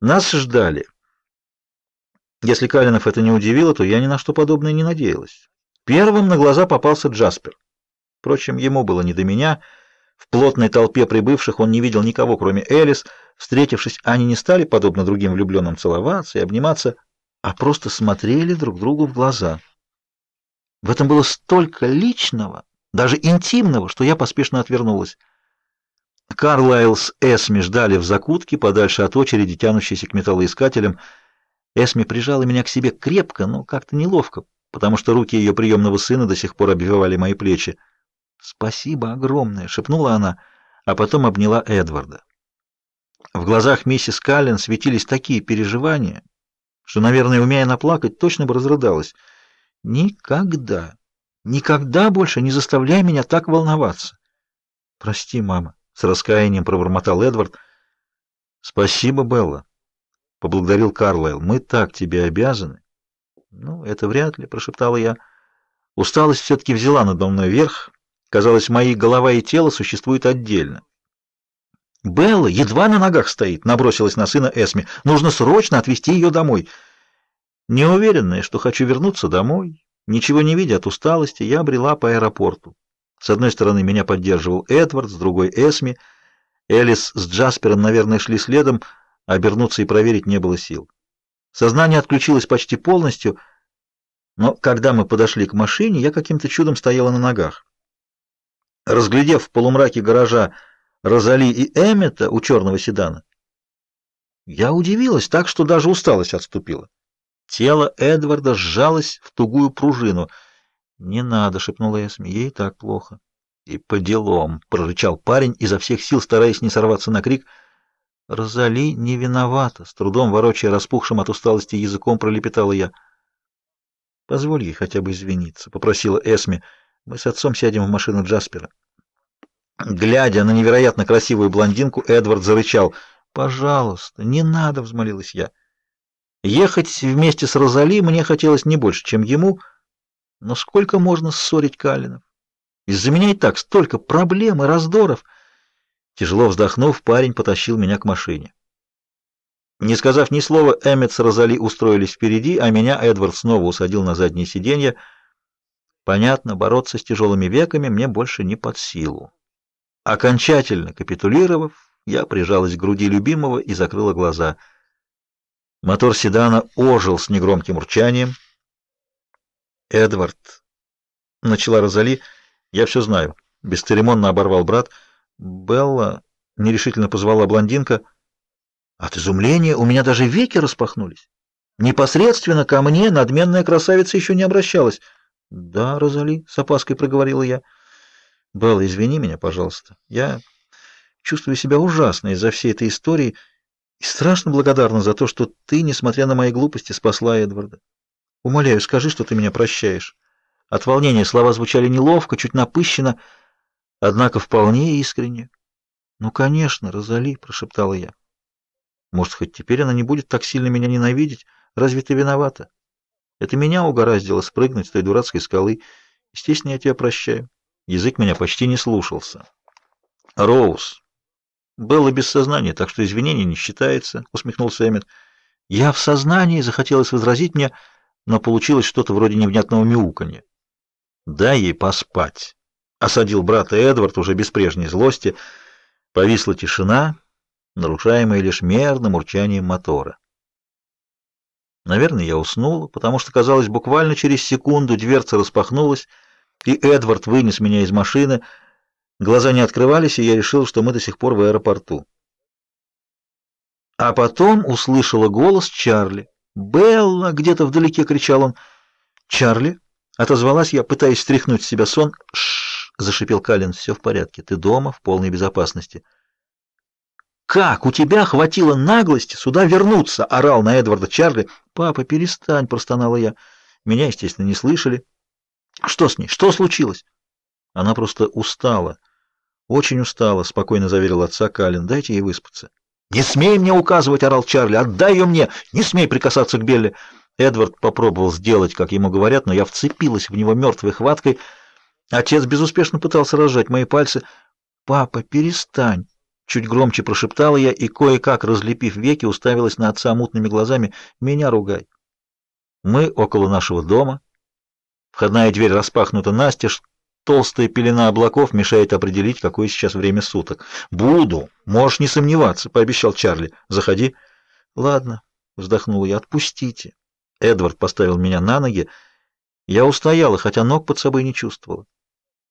Нас ждали. Если Калинов это не удивило, то я ни на что подобное не надеялась. Первым на глаза попался Джаспер. Впрочем, ему было не до меня. В плотной толпе прибывших он не видел никого, кроме Элис. Встретившись, они не стали, подобно другим влюбленным, целоваться и обниматься, а просто смотрели друг другу в глаза. В этом было столько личного, даже интимного, что я поспешно отвернулась. Карлайл с Эсми ждали в закутке, подальше от очереди, тянущейся к металлоискателям. Эсми прижала меня к себе крепко, но как-то неловко, потому что руки ее приемного сына до сих пор обвивали мои плечи. «Спасибо огромное!» — шепнула она, а потом обняла Эдварда. В глазах миссис Каллен светились такие переживания, что, наверное, умея наплакать, точно бы разрыдалась. «Никогда, никогда больше не заставляй меня так волноваться!» «Прости, мама!» — с раскаянием пробормотал Эдвард. «Спасибо, Белла!» — поблагодарил Карлайл. «Мы так тебе обязаны!» «Ну, это вряд ли», — прошептала я. Усталость все-таки взяла надо мной верх. Казалось, мои голова и тело существуют отдельно. Белла едва на ногах стоит, набросилась на сына Эсми. Нужно срочно отвезти ее домой. Неуверенная, что хочу вернуться домой, ничего не видя от усталости, я брела по аэропорту. С одной стороны меня поддерживал Эдвард, с другой Эсми. Элис с Джаспером, наверное, шли следом, обернуться и проверить не было сил. Сознание отключилось почти полностью, но когда мы подошли к машине, я каким-то чудом стояла на ногах. Разглядев в полумраке гаража Розали и Эммета у черного седана, я удивилась так, что даже усталость отступила. Тело Эдварда сжалось в тугую пружину. «Не надо», — шепнула Эсми, — «ей так плохо». «И по делам», — прорычал парень, изо всех сил стараясь не сорваться на крик. «Розали не виновата», — с трудом ворочая распухшим от усталости языком пролепетала я. «Позволь ей хотя бы извиниться», — попросила Эсми. «Мы с отцом сядем в машину Джаспера». Глядя на невероятно красивую блондинку, Эдвард зарычал. «Пожалуйста, не надо», — взмолилась я. Ехать вместе с Розали мне хотелось не больше, чем ему, но сколько можно ссорить Калинов? Из-за меня и так столько проблем и раздоров. Тяжело вздохнув, парень потащил меня к машине. Не сказав ни слова, Эммет с Розали устроились впереди, а меня Эдвард снова усадил на заднее сиденье. Понятно, бороться с тяжелыми веками мне больше не под силу. Окончательно капитулировав, я прижалась к груди любимого и закрыла глаза. Мотор седана ожил с негромким урчанием. «Эдвард», — начала Розали, — «я все знаю». Бесцеремонно оборвал брат. «Белла», — нерешительно позвала блондинка, — от изумления у меня даже веки распахнулись. Непосредственно ко мне надменная красавица еще не обращалась. «Да, Розали», — с опаской проговорила я, — Белла, извини меня, пожалуйста. Я чувствую себя ужасно из-за всей этой истории и страшно благодарна за то, что ты, несмотря на мои глупости, спасла Эдварда. Умоляю, скажи, что ты меня прощаешь. От волнения слова звучали неловко, чуть напыщенно, однако вполне искренне. «Ну, конечно, Розали», — прошептала я. «Может, хоть теперь она не будет так сильно меня ненавидеть? Разве ты виновата? Это меня угораздило спрыгнуть с той дурацкой скалы. Естественно, я тебя прощаю». Язык меня почти не слушался. «Роуз, было без сознания, так что извинения не считается», — усмехнулся Эммет. «Я в сознании», — захотелось возразить мне, но получилось что-то вроде невнятного мяуканья. «Дай ей поспать», — осадил брата Эдвард уже без прежней злости. Повисла тишина, нарушаемая лишь мерным урчанием мотора. Наверное, я уснула, потому что, казалось, буквально через секунду дверца распахнулась, и Эдвард вынес меня из машины. Глаза не открывались, и я решил, что мы до сих пор в аэропорту. А потом услышала голос Чарли. «Белла!» — где-то вдалеке кричал он. «Чарли?» — отозвалась я, пытаясь стряхнуть с себя сон. «Шшш!» — зашипел Каллен. «Все в порядке. Ты дома, в полной безопасности». «Как у тебя хватило наглости сюда вернуться?» — орал на Эдварда Чарли. «Папа, перестань!» — простонала я. Меня, естественно, не слышали. Что с ней? Что случилось? Она просто устала. Очень устала, спокойно заверил отца Калин. Дайте ей выспаться. Не смей мне указывать, орал Чарли. Отдай ее мне. Не смей прикасаться к Белле. Эдвард попробовал сделать, как ему говорят, но я вцепилась в него мертвой хваткой. Отец безуспешно пытался разжать мои пальцы. Папа, перестань. Чуть громче прошептала я и, кое-как разлепив веки, уставилась на отца мутными глазами. «Меня ругай». Мы около нашего дома. Входная дверь распахнута настежь. Толстая пелена облаков мешает определить, какое сейчас время суток. «Буду! Можешь не сомневаться», — пообещал Чарли. «Заходи». «Ладно», — вздохнула я, — «отпустите». Эдвард поставил меня на ноги. Я устояла, хотя ног под собой не чувствовала.